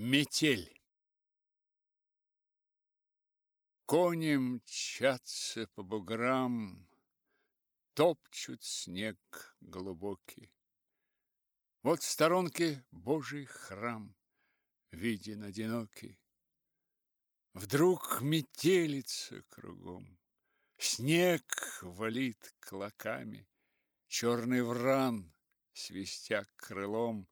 Метель. Кони мчатся по буграм, Топчут снег глубокий. Вот в сторонке Божий храм Виден одинокий. Вдруг метелица кругом, Снег валит клоками, Черный вран, свистя крылом,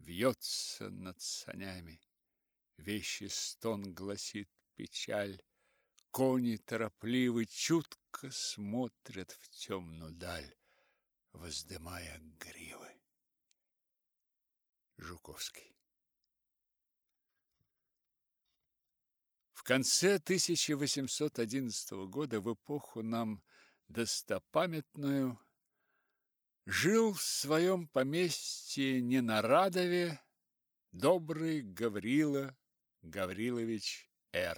Вьется над санями. Вещий стон гласит печаль, Кони торопливы чутко смотрят в темную даль, воздымая гривы. Жуковский В конце 1811 года, в эпоху нам достопамятную, жил в своем поместье Ненарадове добрый Гаврила Гаврилович Р.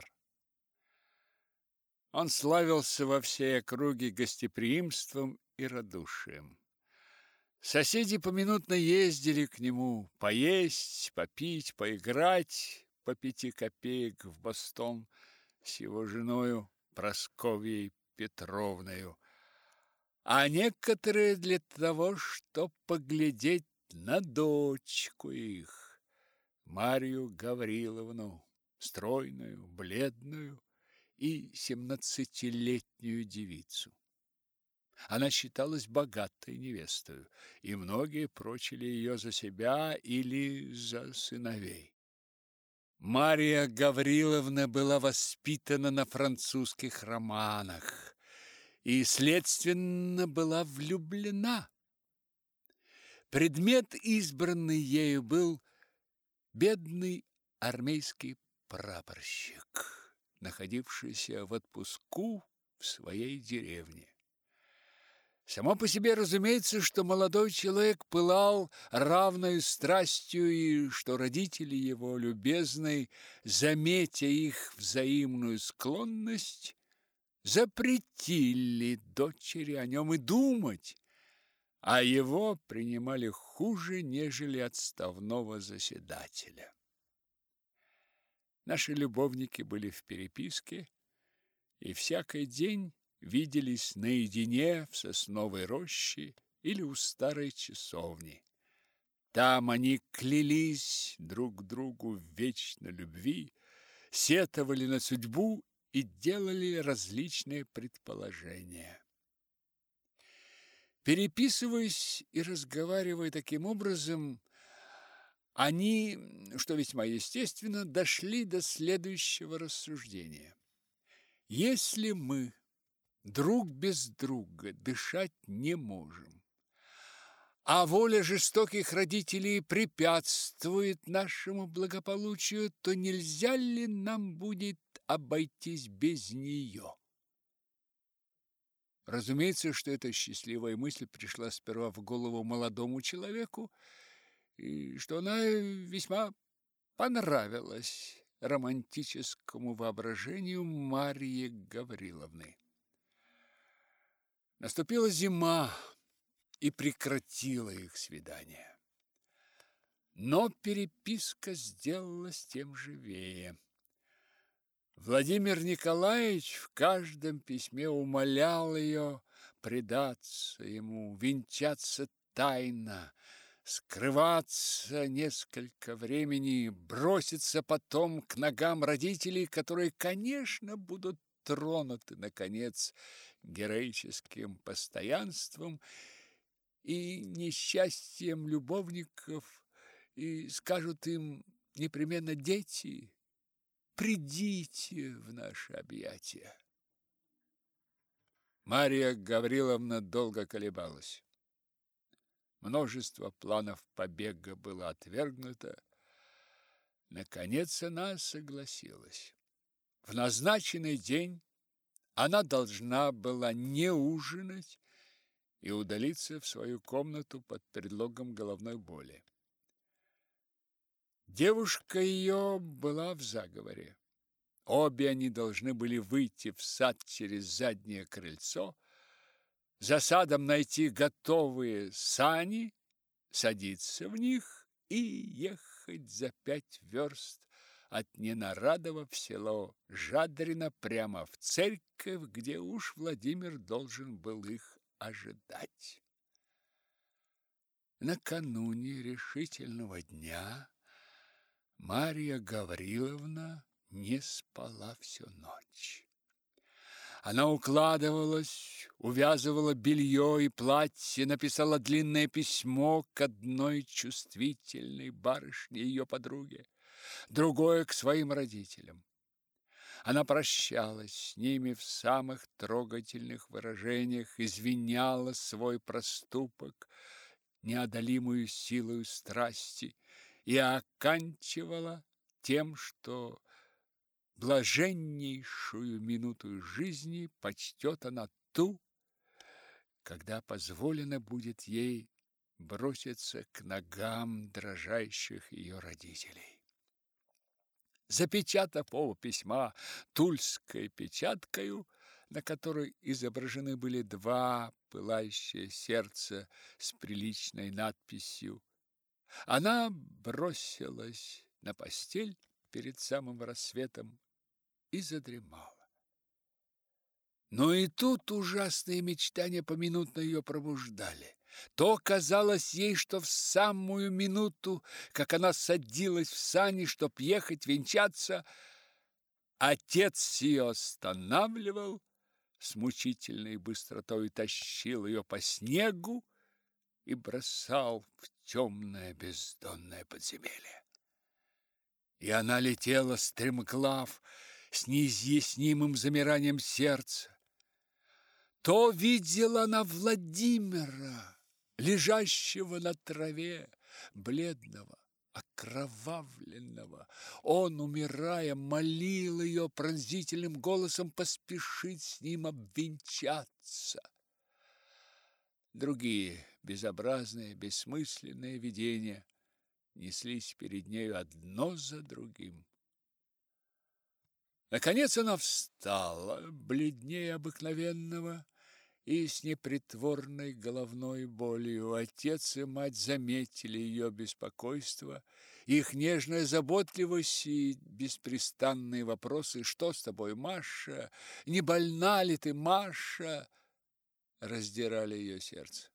Он славился во всей округе гостеприимством и радушием. Соседи поминутно ездили к нему поесть, попить, поиграть по пяти копеек в Бостон с его женою Просковьей Петровною, а некоторые для того, чтоб поглядеть на дочку их, Марию Гавриловну, стройную, бледную, и семнадцатилетнюю девицу. Она считалась богатой невестой, и многие прочили ее за себя или за сыновей. Мария Гавриловна была воспитана на французских романах и, следственно, была влюблена. Предмет, избранный ею, был бедный армейский прапорщик находившийся в отпуску в своей деревне. Само по себе разумеется, что молодой человек пылал равной страстью и что родители его, любезной, заметя их взаимную склонность, запретили дочери о нем и думать, а его принимали хуже, нежели отставного заседателя. Наши любовники были в переписке и всякий день виделись наедине в сосновой роще или у старой часовни. Там они клялись друг другу в вечной любви, сетовали на судьбу и делали различные предположения. Переписываясь и разговаривая таким образом, они, что весьма естественно, дошли до следующего рассуждения. Если мы друг без друга дышать не можем, а воля жестоких родителей препятствует нашему благополучию, то нельзя ли нам будет обойтись без нее? Разумеется, что эта счастливая мысль пришла сперва в голову молодому человеку, и что она весьма понравилась романтическому воображению Марии Гавриловны. Наступила зима и прекратила их свидание. Но переписка сделалась тем живее. Владимир Николаевич в каждом письме умолял ее предаться ему, венчаться тайно, скрываться несколько времени, броситься потом к ногам родителей, которые, конечно, будут тронуты, наконец, героическим постоянством и несчастьем любовников, и скажут им непременно «Дети, придите в наши объятия». Мария Гавриловна долго колебалась. Множество планов побега было отвергнуто. Наконец она согласилась. В назначенный день она должна была не ужинать и удалиться в свою комнату под предлогом головной боли. Девушка ее была в заговоре. Обе они должны были выйти в сад через заднее крыльцо, за садом найти готовые сани, садиться в них и ехать. за пять верст от Ненарадова в село Жадрино прямо в церковь, где уж Владимир должен был их ожидать. Накануне решительного дня Марья Гавриловна не спала всю ночь. Она укладывалась, увязывала белье и платье, написала длинное письмо к одной чувствительной барышне ее подруге, другое к своим родителям. Она прощалась с ними в самых трогательных выражениях, извиняла свой проступок, неодолимую силою страсти, и оканчивала тем, что блаженнейшую минуту жизни почтет она ту, когда позволено будет ей броситься к ногам дрожащих ее родителей. Запечатав оба письма тульской печаткою, на которой изображены были два пылающие сердца с приличной надписью, она бросилась на постель перед самым рассветом и задремала. Но и тут ужасные мечтания поминутно ее пробуждали. То казалось ей, что в самую минуту, как она садилась в сани, чтоб ехать венчаться, отец ее останавливал, с мучительной быстротой тащил ее по снегу и бросал в темное бездонное подземелье. И она летела стремглав, с неизъяснимым замиранием сердца. То видела она Владимира, лежащего на траве, бледного, окровавленного. Он, умирая, молил ее пронзительным голосом поспешить с ним обвенчаться. Другие безобразные, бессмысленные видения неслись перед нею одно за другим. Наконец она встала, бледнее обыкновенного, и с непритворной головной болью. Отец и мать заметили ее беспокойство, их нежная заботливость и беспрестанные вопросы «Что с тобой, Маша? Не больна ли ты, Маша?» раздирали ее сердце.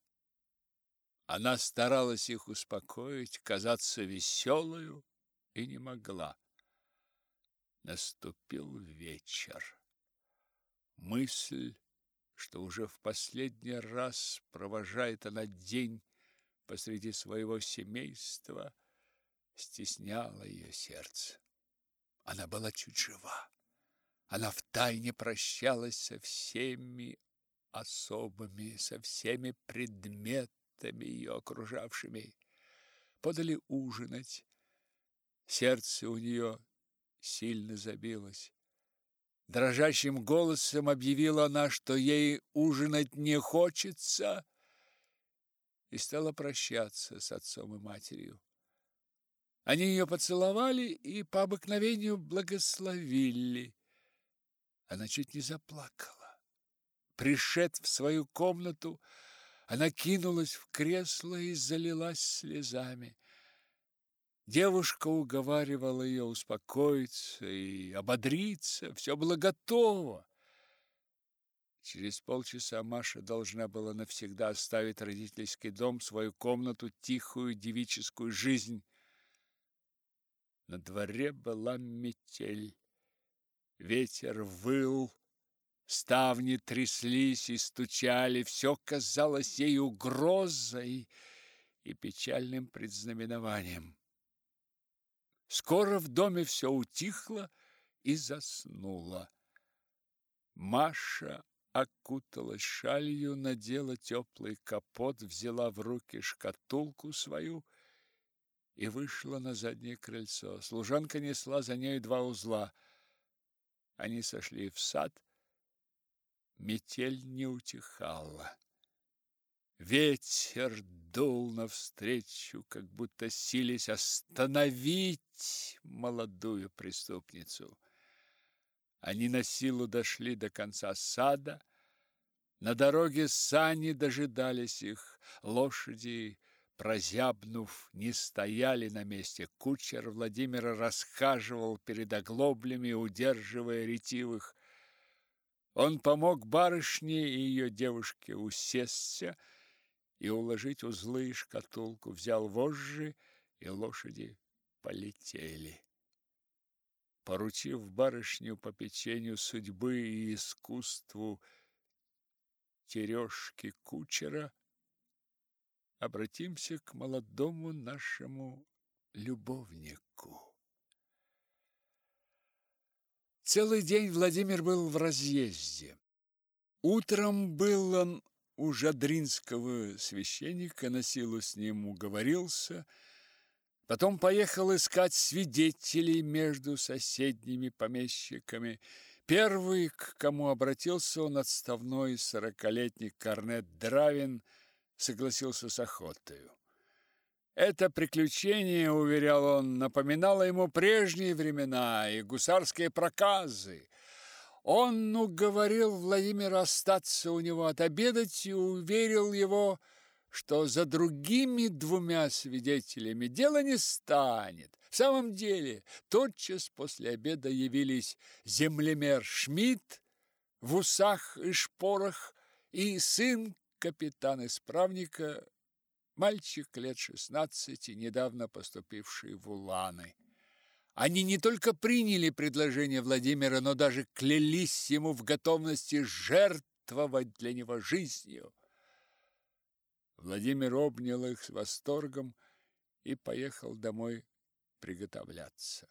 Она старалась их успокоить, казаться веселою и не могла. Наступил вечер. Мысль, что уже в последний раз провожает она день посреди своего семейства, стесняла ее сердце. Она была чуть жива. Она втайне прощалась со всеми особыми, со всеми предметами ее окружавшими. Подали ужинать. Сердце у нее сильно забилось. Дрожащим голосом объявила она, что ей ужинать не хочется, и стала прощаться с отцом и матерью. Они ее поцеловали и по обыкновению благословили. Она чуть не заплакала. Пришед в свою комнату, она кинулась в кресло и залилась слезами. Девушка уговаривала ее успокоиться и ободриться. Все было готово. Через полчаса Маша должна была навсегда оставить родительский дом, свою комнату, тихую девическую жизнь. На дворе была метель. Ветер выл, ставни тряслись и стучали. Все казалось ей угрозой и печальным предзнаменованием. Скоро в доме все утихло и заснуло. Маша окуталась шалью, надела теплый капот, взяла в руки шкатулку свою и вышла на заднее крыльцо. Служанка несла за нею два узла. Они сошли в сад. Метель не утихала. Ветер дул навстречу, как будто сились остановить молодую преступницу. Они на силу дошли до конца сада. На дороге сани дожидались их, лошади прозябнув, не стояли на месте. Кучер Владимира расхаживал перед оглоблями, удерживая ретивых. Он помог барышне и ее девушке усесться и уложить узлы и шкатулку, взял вожжи, и лошади полетели. Поручив барышню по печенью судьбы и искусству тережки кучера, обратимся к молодому нашему любовнику. Целый день Владимир был в разъезде. Утром был он у Жадринского священника, на силу с ним уговорился, потом поехал искать свидетелей между соседними помещиками. Первый, к кому обратился он, отставной сорокалетний корнет Дравин – согласился с охотою. Это приключение, уверял он, напоминало ему прежние времена и гусарские проказы. Он уговорил Владимира остаться у него отобедать и уверил его, что за другими двумя свидетелями дело не станет. В самом деле, тотчас после обеда явились землемер Шмидт в усах и шпорах и сын капитан-исправника, мальчик лет шестнадцати, недавно поступивший в Уланы. Они не только приняли предложение Владимира, но даже клялись ему в готовности жертвовать для него жизнью. Владимир обнял их с восторгом и поехал домой приготовляться.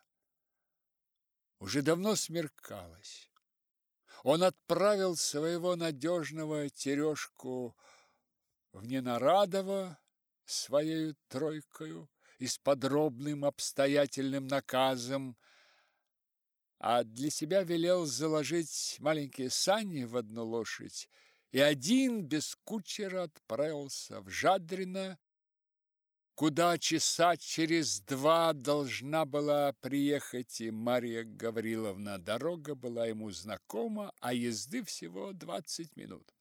Уже давно смеркалось он отправил своего надежного Терешку в Ненарадово своей тройкою и с подробным обстоятельным наказом, а для себя велел заложить маленькие сани в одну лошадь, и один без кучера отправился в Жадрино куда часа через два должна была приехать и Марья Гавриловна. Дорога была ему знакома, а езды всего двадцать минут.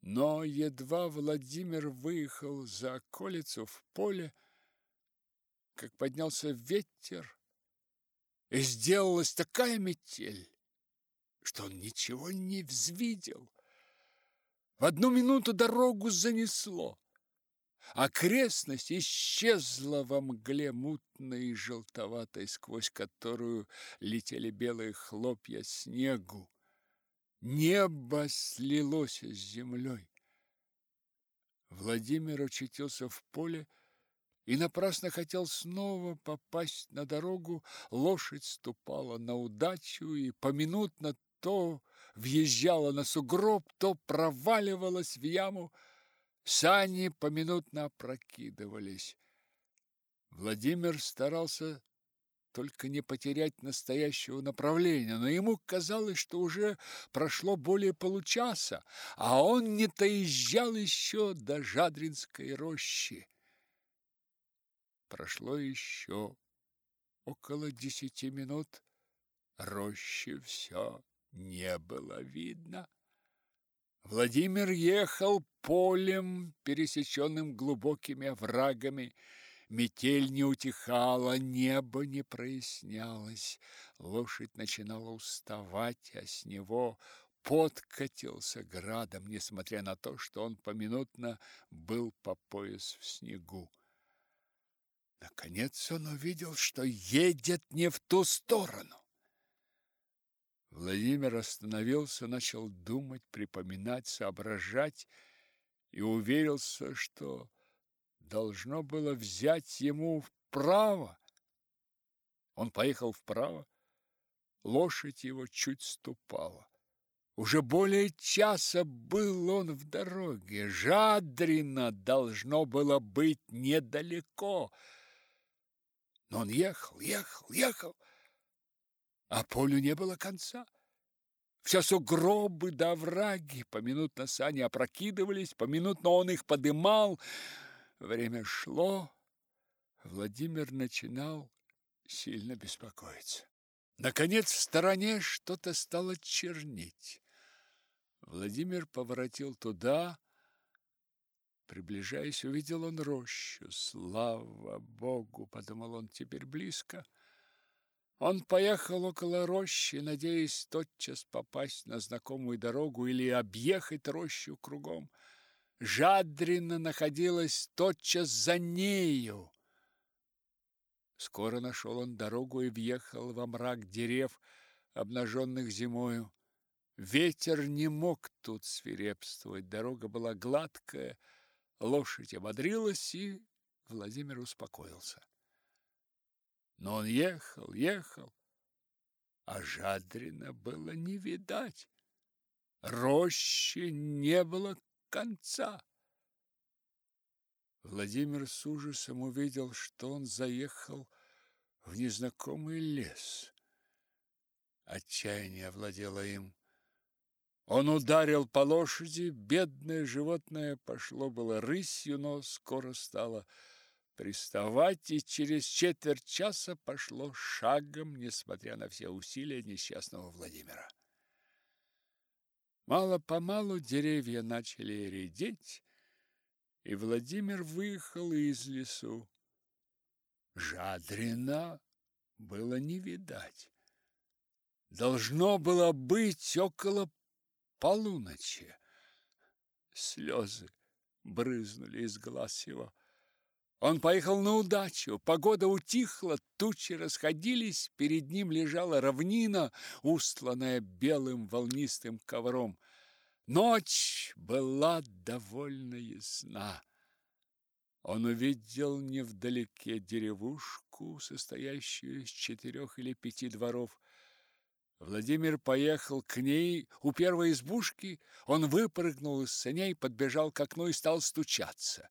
Но едва Владимир выехал за околицу в поле, как поднялся ветер, и сделалась такая метель, что он ничего не взвидел. В одну минуту дорогу занесло. Окрестность исчезла во мгле мутной и желтоватой, сквозь которую летели белые хлопья снегу. Небо слилось с землей. Владимир очутился в поле и напрасно хотел снова попасть на дорогу. Лошадь ступала на удачу и поминутно то въезжала на сугроб, то проваливалась в яму. Сани поминутно опрокидывались. Владимир старался только не потерять настоящего направления, но ему казалось, что уже прошло более получаса, а он не доезжал еще до Жадринской рощи. Прошло еще около десяти минут, рощи все не было видно. Владимир ехал полем, пересеченным глубокими оврагами. Метель не утихала, небо не прояснялось. Лошадь начинала уставать, а с него подкатился градом, несмотря на то, что он поминутно был по пояс в снегу. Наконец он увидел, что едет не в ту сторону. Владимир остановился, начал думать, припоминать, соображать и уверился, что должно было взять ему вправо. Он поехал вправо, лошадь его чуть ступала. Уже более часа был он в дороге. Жадрино должно было быть недалеко. Но он ехал, ехал, ехал а полю не было конца. Все сугробы да овраги, поминутно сани опрокидывались, поминутно он их подымал. Время шло, Владимир начинал сильно беспокоиться. Наконец в стороне что-то стало чернеть. Владимир поворотил туда, Приближаясь, увидел он рощу. Слава Богу, подумал он, теперь близко. Он поехал около рощи, надеясь тотчас попасть на знакомую дорогу или объехать рощу кругом. Жадрина находилась тотчас за нею. Скоро нашел он дорогу и въехал во мрак дерев, обнаженных зимою. Ветер не мог тут свирепствовать, дорога была гладкая, лошадь ободрилась, и Владимир успокоился. Но он ехал, ехал, а Жадрина было не видать. Рощи не было конца. Владимир с ужасом увидел, что он заехал в незнакомый лес. Отчаяние овладело им. Он ударил по лошади, бедное животное пошло было рысью, но скоро стало приставать и через четверть часа пошло шагом, несмотря на все усилия несчастного Владимира. Мало-помалу деревья начали редеть, и Владимир выехал из лесу. Жадрина было не видать. Должно было быть около полуночи. Слезы брызнули из глаз его. Он поехал на удачу. Погода утихла, тучи расходились, перед ним лежала равнина, устланная белым волнистым ковром. Ночь была довольно ясна. Он увидел невдалеке деревушку, состоящую из четырех или пяти дворов. Владимир поехал к ней у первой избушки. Он выпрыгнул из саней, подбежал к окну и стал стучаться.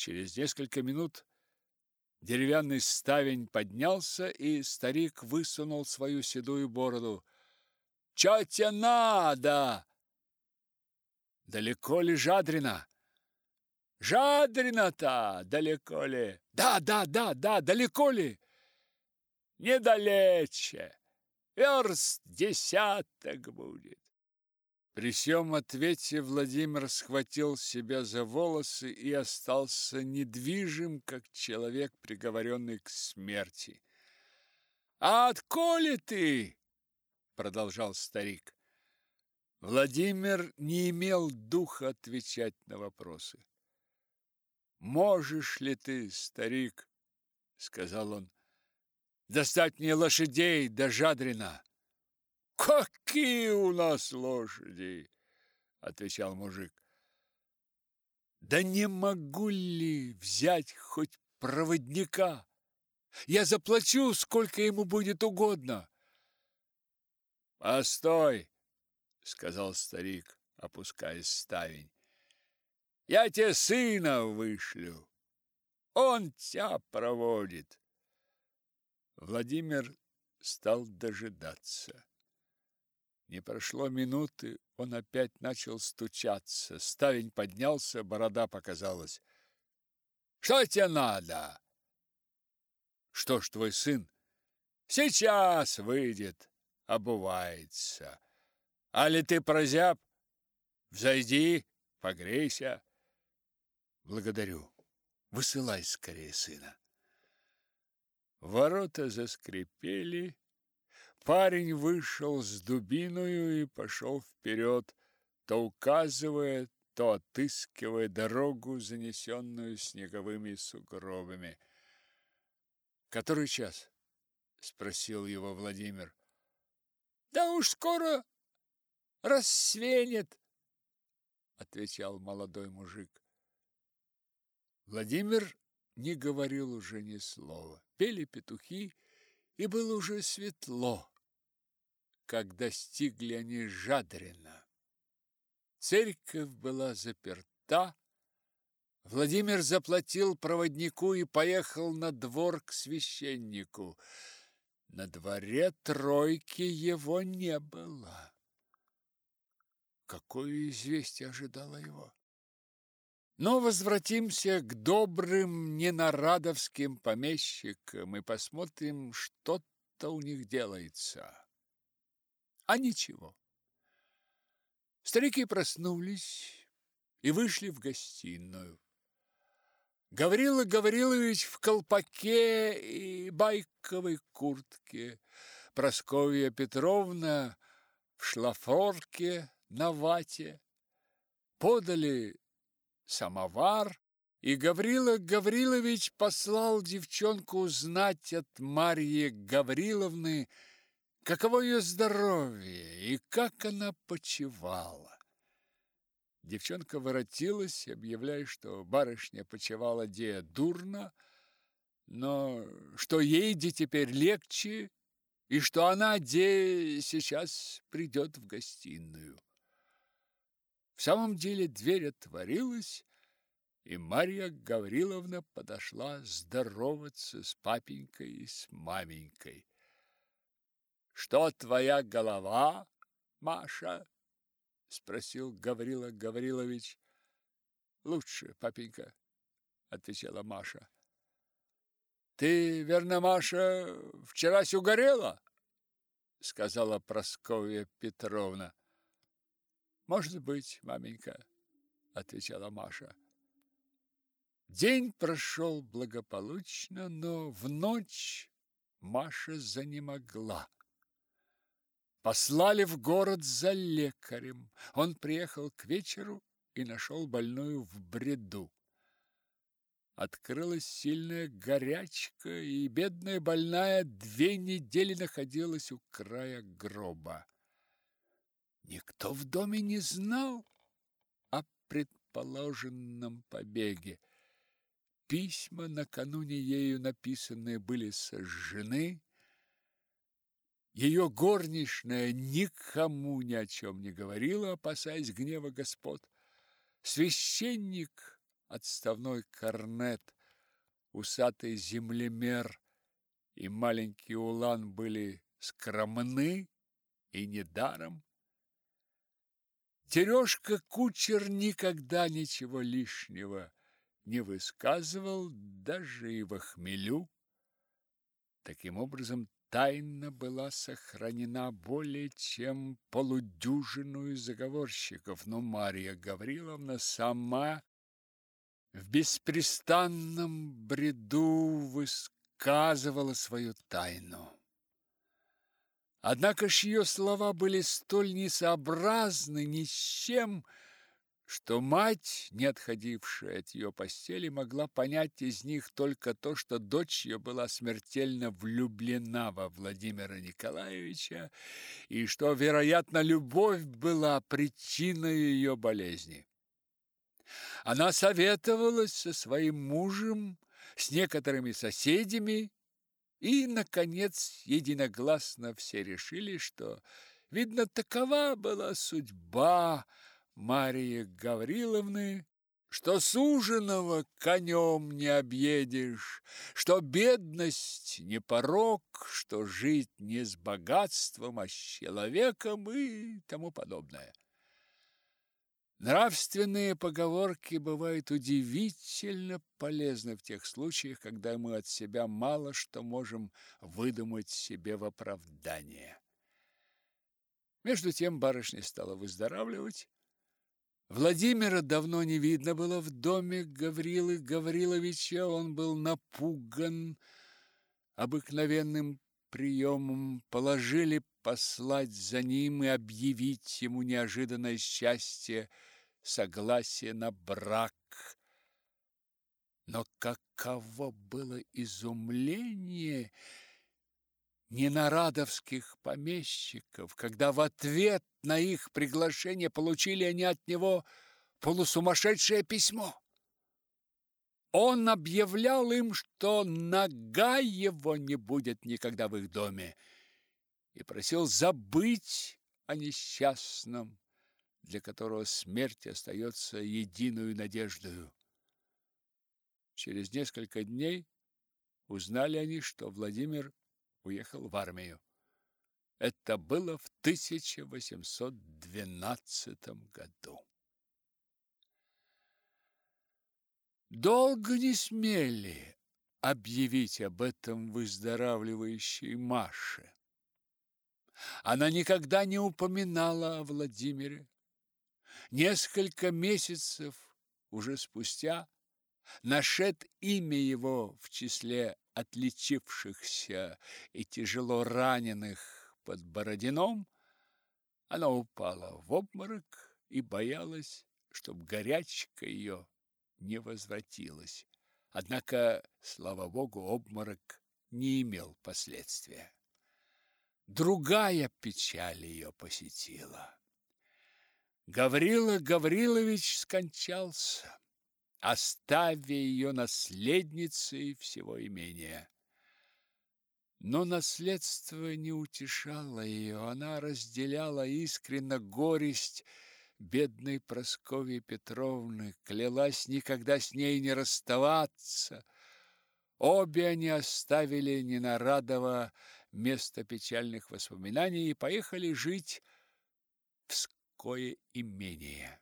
Через несколько минут деревянный ставень поднялся, и старик высунул свою седую бороду. «Чё тебе надо?» «Далеко ли Жадрина?» «Жадрина-то далеко ли?» «Да, да, да, да, далеко ли?» «Недалече, верст десяток будет». При всем ответе Владимир схватил себя за волосы и остался недвижим, как человек, приговоренный к смерти. «А отколи ты?» — продолжал старик. Владимир не имел духа отвечать на вопросы. «Можешь ли ты, старик, — сказал он, — достать мне лошадей до Жадрина?» Какие у нас лошади? отвечал мужик. Да не могу ли взять хоть проводника? Я заплачу, сколько ему будет угодно. Постой, сказал старик, опускаясь в ставень. Я тебе сына вышлю. Он тебя проводит. Владимир стал дожидаться. Не прошло минуты, он опять начал стучаться. Ставень поднялся, борода показалась. Что тебе надо? Что ж твой сын? Сейчас выйдет, обувается. Али ты прозяб? Взойди, погрейся. Благодарю. Высылай скорее сына. Ворота заскрипели, Парень вышел с дубиною и пошел вперед, то указывая, то отыскивая дорогу, занесенную снеговыми сугробами. «Который час?» — спросил его Владимир. «Да уж скоро рассвенет», — отвечал молодой мужик. Владимир не говорил уже ни слова. Пели петухи, и было уже светло как достигли они Жадрина. Церковь была заперта. Владимир заплатил проводнику и поехал на двор к священнику. На дворе тройки его не было. Какое известие ожидало его? Но возвратимся к добрым ненарадовским помещикам и посмотрим, что-то у них делается. А ничего. Старики проснулись и вышли в гостиную. Гаврила Гаврилович в колпаке и байковой куртке, Просковья Петровна в шлафорке на вате. Подали самовар, и Гаврила Гаврилович послал девчонку узнать от Марьи Гавриловны, каково ее здоровье и как она почивала. Девчонка воротилась, объявляя, что барышня почивала де дурно, но что ей де теперь легче, и что она де сейчас придет в гостиную. В самом деле дверь отворилась, и Марья Гавриловна подошла здороваться с папенькой и с маменькой. «Что твоя голова, Маша?» – спросил Гаврила Гаврилович. «Лучше, папенька», – отвечала Маша. «Ты, верно, Маша, вчера угорела?» – сказала Прасковья Петровна. «Может быть, маменька», – отвечала Маша. День прошел благополучно, но в ночь Маша занемогла. Послали в город за лекарем. Он приехал к вечеру и нашел больную в бреду. Открылась сильная горячка, и бедная больная две недели находилась у края гроба. Никто в доме не знал о предположенном побеге. Письма, накануне ею написанные, были сожжены. Ее горничная никому ни о чем не говорила, опасаясь гнева господ. Священник, отставной корнет, усатый землемер и маленький улан были скромны и недаром. Терешка кучер никогда ничего лишнего не высказывал, даже и в хмелю. Таким образом, тайна была сохранена более чем полудюжину заговорщиков, но Марья Гавриловна сама в беспрестанном бреду высказывала свою тайну. Однако ж ее слова были столь несообразны ни с чем, что мать, не отходившая от ее постели, могла понять из них только то, что дочь ее была смертельно влюблена во Владимира Николаевича и что, вероятно, любовь была причиной ее болезни. Она советовалась со своим мужем, с некоторыми соседями, и, наконец, единогласно все решили, что, видно, такова была судьба Марии Гавриловны, что суженого конем не объедешь, что бедность не порок, что жить не с богатством, а с человеком и тому подобное. Нравственные поговорки бывают удивительно полезны в тех случаях, когда мы от себя мало что можем выдумать себе в оправдание. Между тем барышня стала выздоравливать. Владимира давно не видно было в доме Гаврилы Гавриловича. Он был напуган обыкновенным приемом. Положили послать за ним и объявить ему неожиданное счастье – согласие на брак. Но каково было изумление ненарадовских помещиков, когда в ответ на их приглашение получили они от него полусумасшедшее письмо. Он объявлял им, что нога его не будет никогда в их доме, и просил забыть о несчастном для которого смерть остается единую надеждою. Через несколько дней узнали они, что Владимир уехал в армию. Это было в 1812 году. Долго не смели объявить об этом выздоравливающей Маше. Она никогда не упоминала о Владимире, Несколько месяцев уже спустя нашед имя его в числе отличившихся и тяжело раненых под Бородином, она упала в обморок и боялась, чтоб горячка ее не возвратилась. Однако, слава богу, обморок не имел последствия. Другая печаль ее посетила. Гаврила Гаврилович скончался, оставя ее наследницей всего имения. Но наследство не утешало ее, она разделяла искренно горесть бедной Прасковьи Петровны, клялась никогда с ней не расставаться. Обе они оставили Ненарадово место печальных воспоминаний и поехали жить в ское имение.